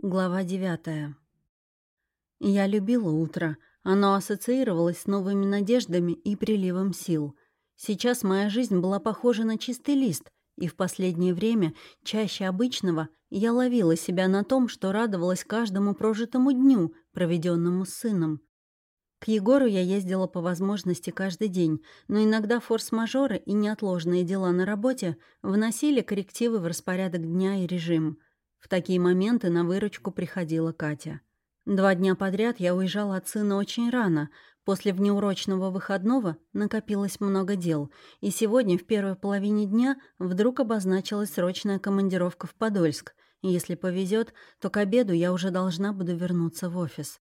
Глава девятая. Я любила утро. Оно ассоциировалось с новыми надеждами и приливом сил. Сейчас моя жизнь была похожа на чистый лист, и в последнее время, чаще обычного, я ловила себя на том, что радовалась каждому прожитому дню, проведенному с сыном. К Егору я ездила по возможности каждый день, но иногда форс-мажоры и неотложные дела на работе вносили коррективы в распорядок дня и режим — в такие моменты на выручку приходила Катя. Два дня подряд я уезжала от сына очень рано. После внеурочного выходного накопилось много дел, и сегодня в первой половине дня вдруг обозначилась срочная командировка в Подольск. Если повезет, то к обеду я уже должна буду вернуться в офис.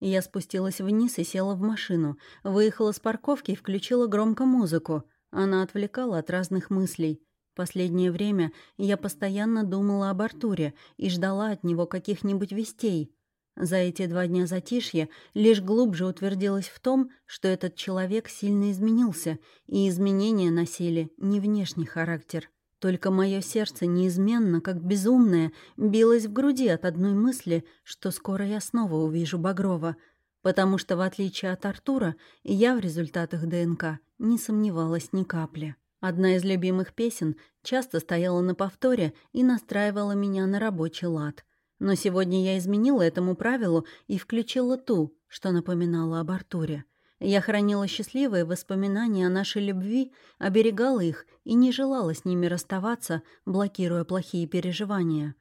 Я спустилась вниз и села в машину, выехала с парковки и включила громко музыку. Она отвлекала от разных мыслей. Последнее время я постоянно думала об Артуре и ждала от него каких-нибудь вестей. За эти два дня затишья лишь глубже утвердилась в том, что этот человек сильно изменился, и изменения носили не внешний характер. Только мое сердце неизменно, как безумное, билось в груди от одной мысли, что скоро я снова увижу Багрова, потому что, в отличие от Артура, я в результатах ДНК не сомневалась ни капли. Одна из любимых песен часто стояла на повторе и настраивала меня на рабочий лад. Но сегодня я изменила этому правилу и включила ту, что напоминала об Артуре. Я хранила счастливые воспоминания о нашей любви, оберегала их и не желала с ними расставаться, блокируя плохие переживания.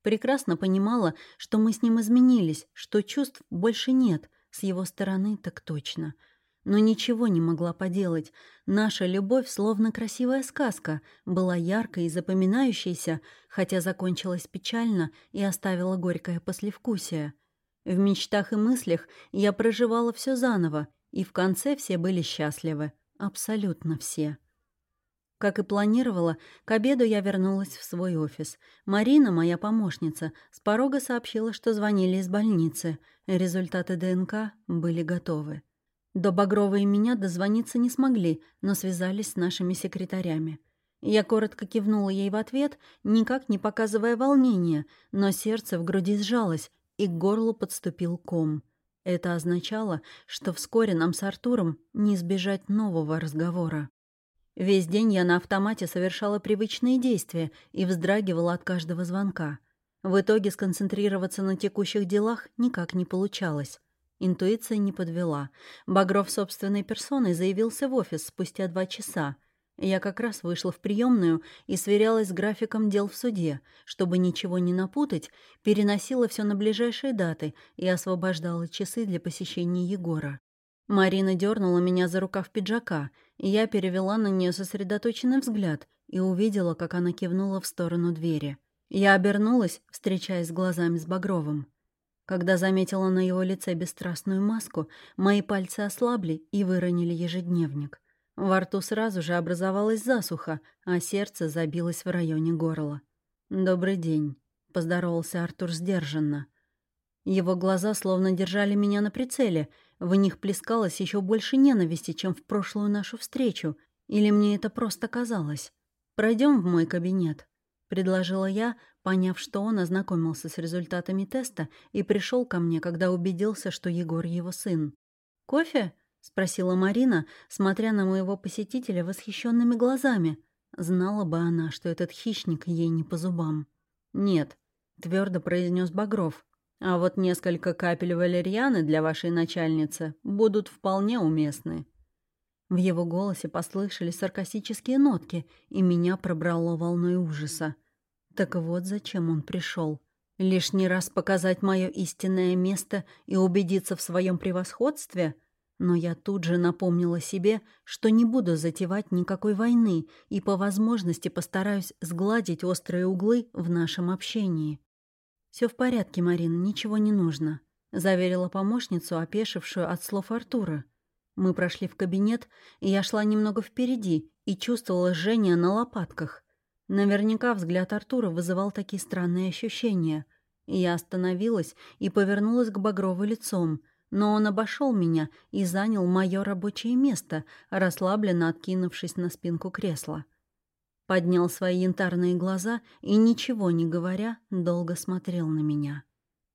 Прекрасно понимала, что мы с ним изменились, что чувств больше нет, с его стороны так точно — но ничего не могла поделать. Наша любовь, словно красивая сказка, была яркой и запоминающейся, хотя закончилась печально и оставила горькое послевкусие. В мечтах и мыслях я проживала все заново, и в конце все были счастливы. Абсолютно все. Как и планировала, к обеду я вернулась в свой офис. Марина, моя помощница, с порога сообщила, что звонили из больницы. Результаты ДНК были готовы. До Багрова и меня дозвониться не смогли, но связались с нашими секретарями. Я коротко кивнула ей в ответ, никак не показывая волнения, но сердце в груди сжалось, и к горлу подступил ком. Это означало, что вскоре нам с Артуром не избежать нового разговора. Весь день я на автомате совершала привычные действия и вздрагивала от каждого звонка. В итоге сконцентрироваться на текущих делах никак не получалось. Интуиция не подвела. Багров собственной персоной заявился в офис спустя два часа. Я как раз вышла в приемную и сверялась с графиком дел в суде. Чтобы ничего не напутать, переносила все на ближайшие даты и освобождала часы для посещения Егора. Марина дернула меня за рукав пиджака, и я перевела на нее сосредоточенный взгляд и увидела, как она кивнула в сторону двери. Я обернулась, встречаясь глазами с Багровым. Когда заметила на его лице бесстрастную маску, мои пальцы ослабли и выронили ежедневник. Во рту сразу же образовалась засуха, а сердце забилось в районе горла. «Добрый день», — поздоровался Артур сдержанно. Его глаза словно держали меня на прицеле, в них плескалось еще больше ненависти, чем в прошлую нашу встречу, или мне это просто казалось. Пройдем в мой кабинет», — предложила я, поняв, что он ознакомился с результатами теста и пришел ко мне, когда убедился, что Егор его сын. «Кофе?» — спросила Марина, смотря на моего посетителя восхищенными глазами. Знала бы она, что этот хищник ей не по зубам. «Нет», — твердо произнес Багров. «А вот несколько капель валерьяны для вашей начальницы будут вполне уместны». В его голосе послышались саркастические нотки, и меня пробрало волной ужаса. Так вот зачем он пришел. Лишний раз показать мое истинное место и убедиться в своем превосходстве? Но я тут же напомнила себе, что не буду затевать никакой войны и по возможности постараюсь сгладить острые углы в нашем общении. Все в порядке, Марин, ничего не нужно», — заверила помощницу, опешившую от слов Артура. Мы прошли в кабинет, и я шла немного впереди и чувствовала жжение на лопатках. Наверняка взгляд Артура вызывал такие странные ощущения. Я остановилась и повернулась к Багрову лицом, но он обошел меня и занял мое рабочее место, расслабленно откинувшись на спинку кресла. Поднял свои янтарные глаза и, ничего не говоря, долго смотрел на меня.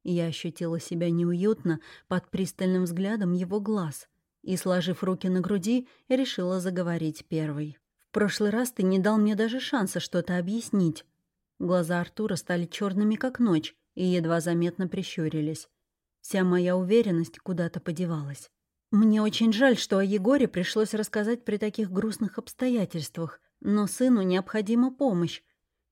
Я ощутила себя неуютно под пристальным взглядом его глаз и, сложив руки на груди, решила заговорить первой. «В прошлый раз ты не дал мне даже шанса что-то объяснить». Глаза Артура стали черными, как ночь, и едва заметно прищурились. Вся моя уверенность куда-то подевалась. Мне очень жаль, что о Егоре пришлось рассказать при таких грустных обстоятельствах, но сыну необходима помощь.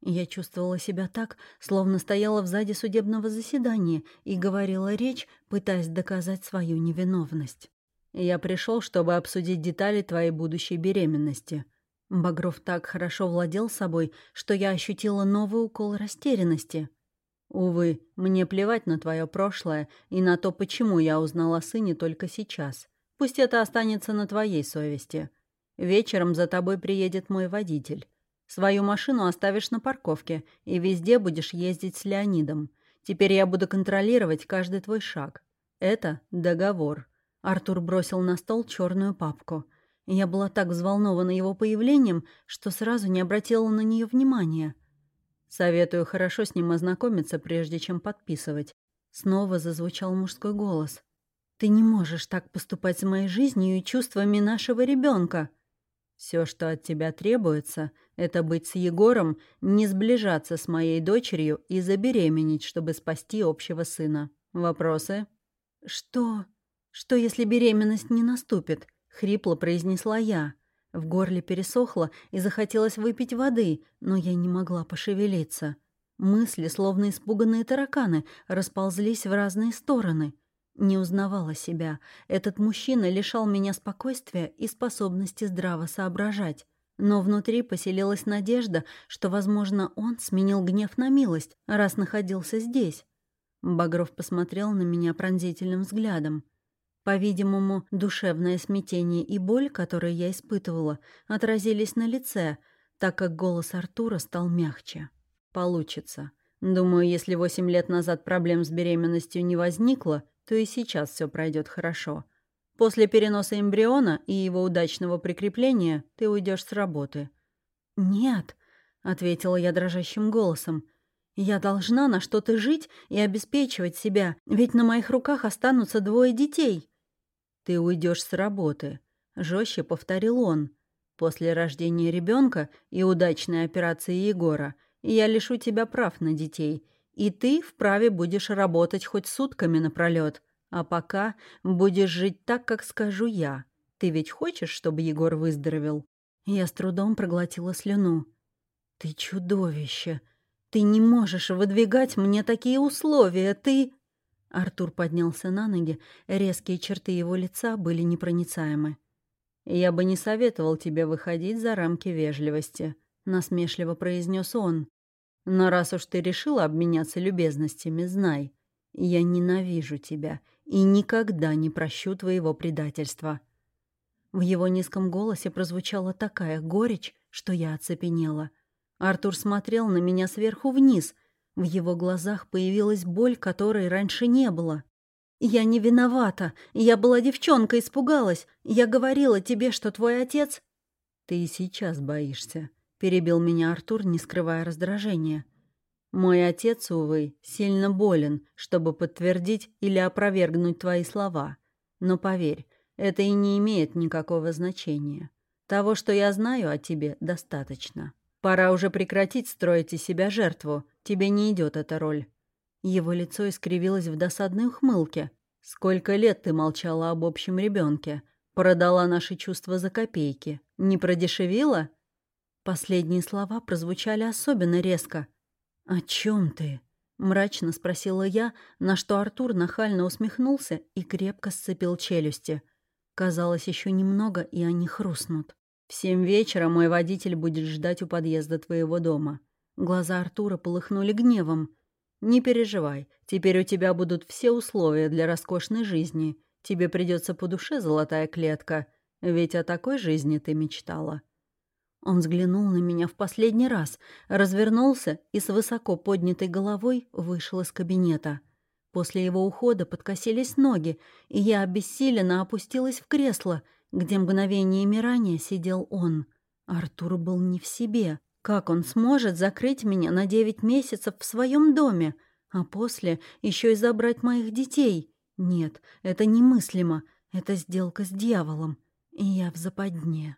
Я чувствовала себя так, словно стояла в заде судебного заседания и говорила речь, пытаясь доказать свою невиновность. «Я пришел, чтобы обсудить детали твоей будущей беременности». Багров так хорошо владел собой, что я ощутила новый укол растерянности. «Увы, мне плевать на твое прошлое и на то, почему я узнала о сыне только сейчас. Пусть это останется на твоей совести. Вечером за тобой приедет мой водитель. Свою машину оставишь на парковке и везде будешь ездить с Леонидом. Теперь я буду контролировать каждый твой шаг. Это договор». Артур бросил на стол черную папку. Я была так взволнована его появлением, что сразу не обратила на нее внимания. Советую хорошо с ним ознакомиться, прежде чем подписывать. Снова зазвучал мужской голос. «Ты не можешь так поступать с моей жизнью и чувствами нашего ребенка. Все, что от тебя требуется, это быть с Егором, не сближаться с моей дочерью и забеременеть, чтобы спасти общего сына. Вопросы?» «Что?» «Что, если беременность не наступит?» — хрипло произнесла я. В горле пересохло и захотелось выпить воды, но я не могла пошевелиться. Мысли, словно испуганные тараканы, расползлись в разные стороны. Не узнавала себя. Этот мужчина лишал меня спокойствия и способности здраво соображать. Но внутри поселилась надежда, что, возможно, он сменил гнев на милость, раз находился здесь. Багров посмотрел на меня пронзительным взглядом. По-видимому, душевное смятение и боль, которые я испытывала, отразились на лице, так как голос Артура стал мягче. «Получится. Думаю, если восемь лет назад проблем с беременностью не возникло, то и сейчас все пройдет хорошо. После переноса эмбриона и его удачного прикрепления ты уйдешь с работы». «Нет», — ответила я дрожащим голосом, — «я должна на что-то жить и обеспечивать себя, ведь на моих руках останутся двое детей». «Ты уйдешь с работы», — жестче повторил он. «После рождения ребенка и удачной операции Егора я лишу тебя прав на детей, и ты вправе будешь работать хоть сутками напролет, а пока будешь жить так, как скажу я. Ты ведь хочешь, чтобы Егор выздоровел?» Я с трудом проглотила слюну. «Ты чудовище! Ты не можешь выдвигать мне такие условия! Ты...» Артур поднялся на ноги, резкие черты его лица были непроницаемы. «Я бы не советовал тебе выходить за рамки вежливости», — насмешливо произнес он. «Но раз уж ты решила обменяться любезностями, знай, я ненавижу тебя и никогда не прощу твоего предательства». В его низком голосе прозвучала такая горечь, что я оцепенела. Артур смотрел на меня сверху вниз — в его глазах появилась боль, которой раньше не было. «Я не виновата. Я была девчонкой, испугалась. Я говорила тебе, что твой отец...» «Ты и сейчас боишься», — перебил меня Артур, не скрывая раздражения. «Мой отец, увы, сильно болен, чтобы подтвердить или опровергнуть твои слова. Но поверь, это и не имеет никакого значения. Того, что я знаю о тебе, достаточно». Пора уже прекратить строить из себя жертву. Тебе не идет эта роль». Его лицо искривилось в досадной ухмылке. «Сколько лет ты молчала об общем ребенке? Продала наши чувства за копейки. Не продешевила?» Последние слова прозвучали особенно резко. «О чем ты?» — мрачно спросила я, на что Артур нахально усмехнулся и крепко сцепил челюсти. Казалось, еще немного, и они хрустнут. В семь вечера мой водитель будет ждать у подъезда твоего дома». Глаза Артура полыхнули гневом. «Не переживай, теперь у тебя будут все условия для роскошной жизни. Тебе придется по душе золотая клетка, ведь о такой жизни ты мечтала». Он взглянул на меня в последний раз, развернулся и с высоко поднятой головой вышел из кабинета. После его ухода подкосились ноги, и я обессиленно опустилась в кресло — где мгновениями ранее сидел он. Артур был не в себе. Как он сможет закрыть меня на девять месяцев в своем доме? А после еще и забрать моих детей. Нет, это немыслимо. Это сделка с дьяволом. И я в западне.